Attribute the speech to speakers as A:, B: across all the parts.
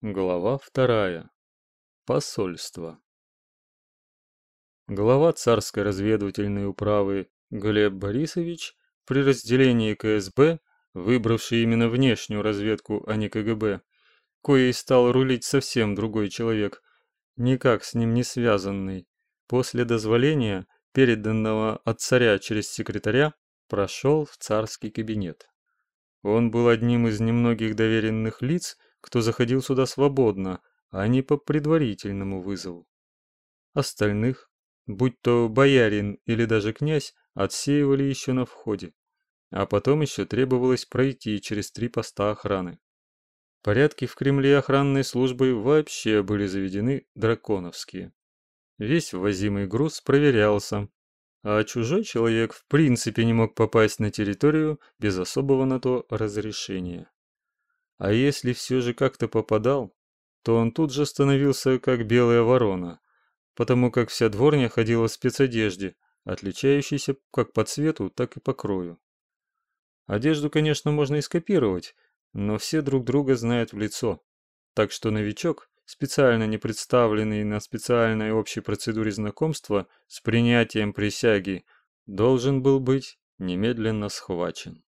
A: Глава вторая. Посольство. Глава царской разведывательной управы Глеб Борисович при разделении КСБ, выбравший именно внешнюю разведку, а не КГБ, коей стал рулить совсем другой человек, никак с ним не связанный, после дозволения, переданного от царя через секретаря, прошел в царский кабинет. Он был одним из немногих доверенных лиц, кто заходил сюда свободно, а не по предварительному вызову. Остальных, будь то боярин или даже князь, отсеивали еще на входе, а потом еще требовалось пройти через три поста охраны. Порядки в Кремле охранной службой вообще были заведены драконовские. Весь ввозимый груз проверялся, а чужой человек в принципе не мог попасть на территорию без особого на то разрешения. А если все же как-то попадал, то он тут же становился как белая ворона, потому как вся дворня ходила в спецодежде, отличающейся как по цвету, так и по крою. Одежду, конечно, можно и скопировать, но все друг друга знают в лицо, так что новичок, специально не представленный на специальной общей процедуре знакомства с принятием присяги, должен был быть немедленно схвачен.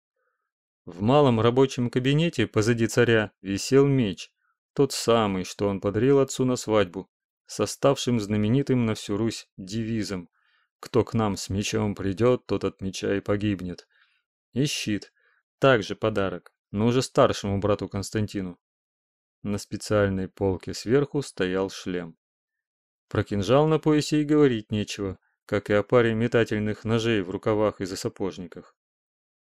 A: В малом рабочем кабинете позади царя висел меч, тот самый, что он подарил отцу на свадьбу, с оставшим знаменитым на всю Русь девизом «Кто к нам с мечом придет, тот от меча и погибнет». И щит, также подарок, но уже старшему брату Константину. На специальной полке сверху стоял шлем. Про кинжал на поясе и говорить нечего, как и о паре метательных ножей в рукавах и за сапожниках.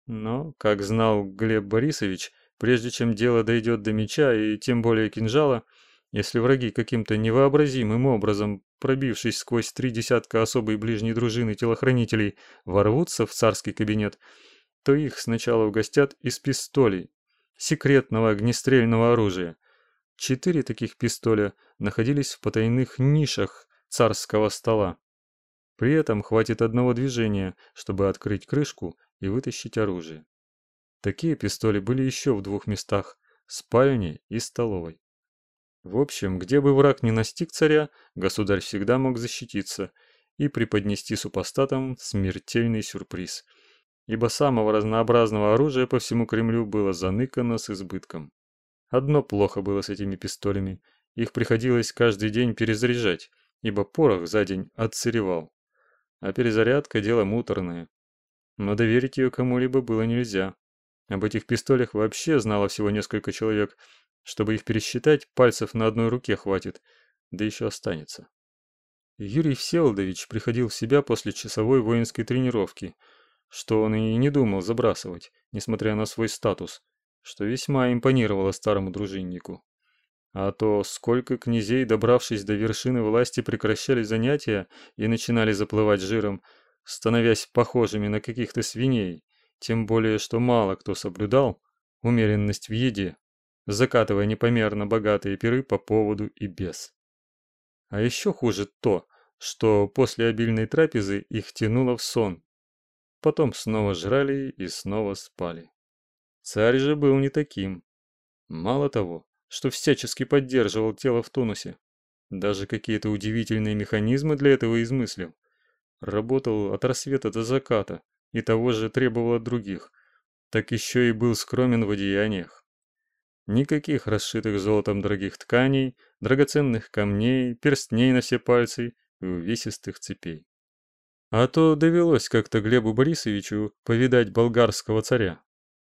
A: Но, как знал Глеб Борисович, прежде чем дело дойдет до меча и тем более кинжала, если враги каким-то невообразимым образом, пробившись сквозь три десятка особой ближней дружины телохранителей, ворвутся в царский кабинет, то их сначала угостят из пистолей, секретного огнестрельного оружия. Четыре таких пистоля находились в потайных нишах царского стола. При этом хватит одного движения, чтобы открыть крышку и вытащить оружие. Такие пистоли были еще в двух местах – спальне и столовой. В общем, где бы враг не настиг царя, государь всегда мог защититься и преподнести супостатам смертельный сюрприз, ибо самого разнообразного оружия по всему Кремлю было заныкано с избытком. Одно плохо было с этими пистолями, их приходилось каждый день перезаряжать, ибо порох за день отсыревал. А перезарядка – дело муторное, но доверить ее кому-либо было нельзя. Об этих пистолях вообще знало всего несколько человек. Чтобы их пересчитать, пальцев на одной руке хватит, да еще останется. Юрий Всеволодович приходил в себя после часовой воинской тренировки, что он и не думал забрасывать, несмотря на свой статус, что весьма импонировало старому дружиннику. А то сколько князей, добравшись до вершины власти, прекращали занятия и начинали заплывать жиром, становясь похожими на каких-то свиней, тем более что мало кто соблюдал умеренность в еде, закатывая непомерно богатые пиры по поводу и без. А еще хуже то, что после обильной трапезы их тянуло в сон. Потом снова жрали и снова спали. Царь же был не таким. Мало того, что всячески поддерживал тело в тонусе, даже какие-то удивительные механизмы для этого измыслил. Работал от рассвета до заката и того же требовал от других. Так еще и был скромен в одеяниях. Никаких расшитых золотом дорогих тканей, драгоценных камней, перстней на все пальцы и увесистых цепей. А то довелось как-то Глебу Борисовичу повидать болгарского царя.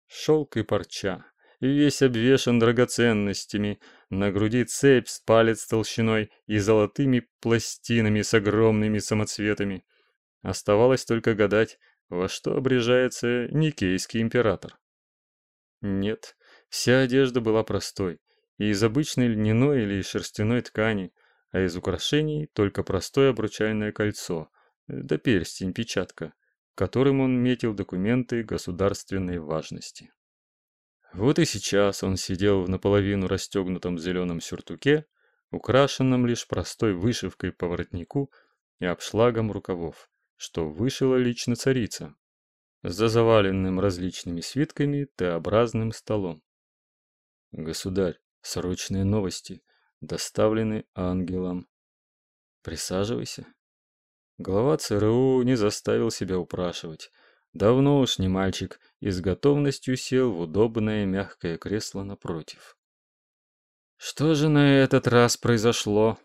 A: Шелк и парча, и весь обвешан драгоценностями, на груди цепь с палец толщиной и золотыми пластинами с огромными самоцветами. Оставалось только гадать, во что обрежается Никейский император. Нет, вся одежда была простой, и из обычной льняной или шерстяной ткани, а из украшений только простое обручальное кольцо, да перстень-печатка, которым он метил документы государственной важности. Вот и сейчас он сидел в наполовину расстегнутом зеленом сюртуке, украшенном лишь простой вышивкой по воротнику и обшлагом рукавов что вышила лично царица, за заваленным различными свитками Т-образным столом. «Государь, срочные новости!» доставлены ангелом. Присаживайся. Глава ЦРУ не заставил себя упрашивать. Давно уж не мальчик и с готовностью сел в удобное мягкое кресло напротив. Что же на этот раз произошло?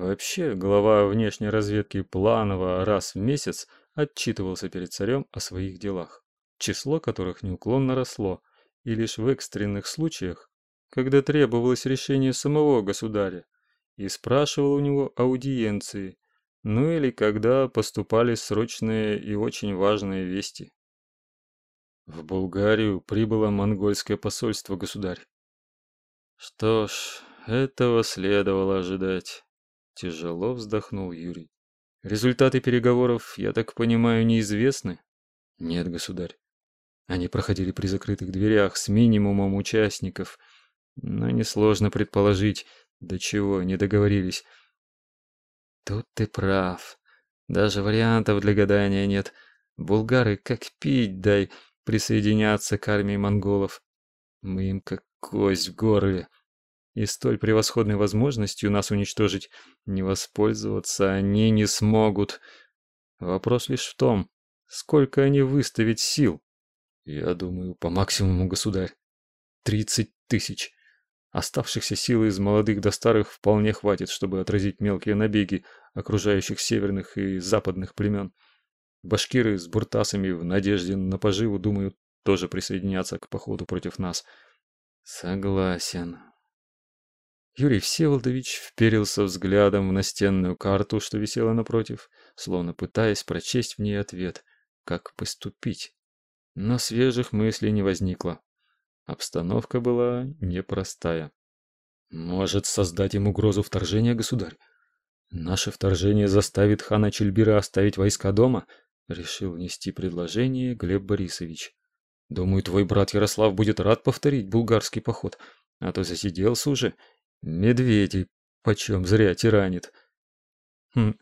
A: Вообще, глава внешней разведки Планова раз в месяц отчитывался перед царем о своих делах, число которых неуклонно росло, и лишь в экстренных случаях, когда требовалось решение самого государя, и спрашивал у него аудиенции, ну или когда поступали срочные и очень важные вести. В Булгарию прибыло монгольское посольство, государь. Что ж, этого следовало ожидать. Тяжело вздохнул Юрий. Результаты переговоров, я так понимаю, неизвестны? Нет, государь. Они проходили при закрытых дверях с минимумом участников, но несложно предположить, до чего не договорились. Тут ты прав. Даже вариантов для гадания нет. Булгары как пить дай присоединяться к армии монголов. Мы им как кость в горле. И столь превосходной возможностью нас уничтожить не воспользоваться они не смогут. Вопрос лишь в том, сколько они выставить сил. Я думаю, по максимуму, государь. Тридцать тысяч. Оставшихся сил из молодых до старых вполне хватит, чтобы отразить мелкие набеги окружающих северных и западных племен. Башкиры с буртасами в надежде на поживу, думаю, тоже присоединятся к походу против нас. Согласен. Юрий Всеволодович вперился взглядом в настенную карту, что висела напротив, словно пытаясь прочесть в ней ответ, как поступить. Но свежих мыслей не возникло. Обстановка была непростая. Может создать им угрозу вторжения, государь? Наше вторжение заставит хана Чельбира оставить войска дома? Решил внести предложение Глеб Борисович. Думаю, твой брат Ярослав будет рад повторить булгарский поход, а то засиделся уже. Медведей почем зря тиранит. Хм,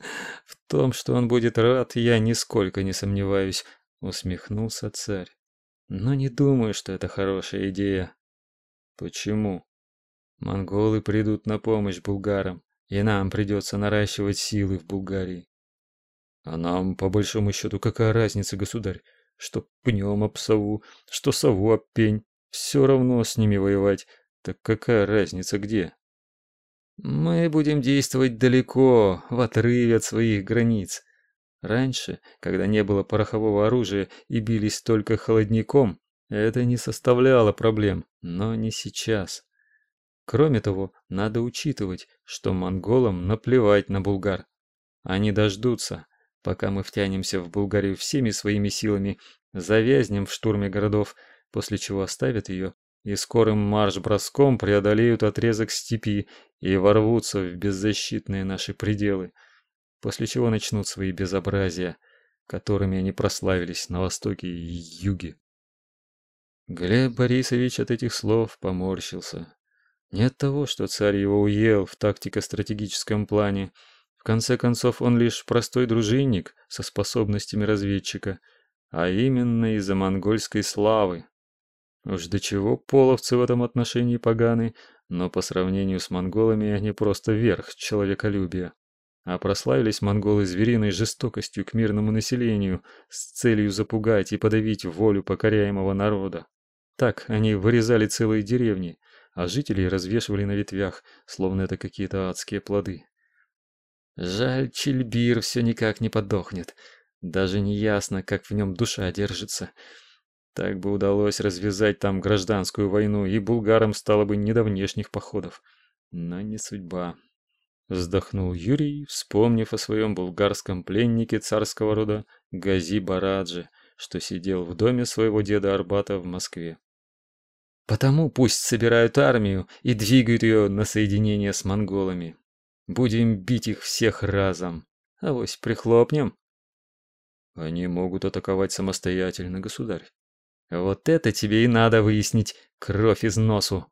A: в том, что он будет рад, я нисколько не сомневаюсь, усмехнулся царь. Но не думаю, что это хорошая идея. Почему? Монголы придут на помощь булгарам, и нам придется наращивать силы в Булгарии. А нам, по большому счету, какая разница, государь? Что пнем об сову, что сову об пень. Все равно с ними воевать. Так какая разница где? Мы будем действовать далеко, в отрыве от своих границ. Раньше, когда не было порохового оружия и бились только холодником, это не составляло проблем, но не сейчас. Кроме того, надо учитывать, что монголам наплевать на булгар. Они дождутся, пока мы втянемся в Булгарию всеми своими силами, завязнем в штурме городов, после чего оставят ее и скорым марш-броском преодолеют отрезок степи и ворвутся в беззащитные наши пределы после чего начнут свои безобразия, которыми они прославились на востоке и юге. Глеб Борисович от этих слов поморщился. Не от того, что царь его уел в тактико-стратегическом плане. В конце концов, он лишь простой дружинник со способностями разведчика, а именно из-за монгольской славы. Уж до чего половцы в этом отношении поганы, но по сравнению с монголами они просто верх человеколюбия а прославились монголы звериной жестокостью к мирному населению с целью запугать и подавить волю покоряемого народа. Так они вырезали целые деревни, а жителей развешивали на ветвях, словно это какие-то адские плоды. Жаль, Чельбир все никак не подохнет. Даже не ясно, как в нем душа держится. Так бы удалось развязать там гражданскую войну, и булгарам стало бы не до внешних походов. Но не судьба. Вздохнул Юрий, вспомнив о своем булгарском пленнике царского рода Гази Бараджи, что сидел в доме своего деда Арбата в Москве. Потому пусть собирают армию и двигают ее на соединение с монголами. Будем бить их всех разом. Авось прихлопнем. Они могут атаковать самостоятельно, государь. Вот это тебе и надо выяснить, кровь из носу.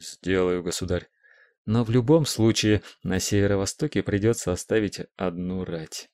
A: Сделаю, государь. Но в любом случае на северо-востоке придется оставить одну рать.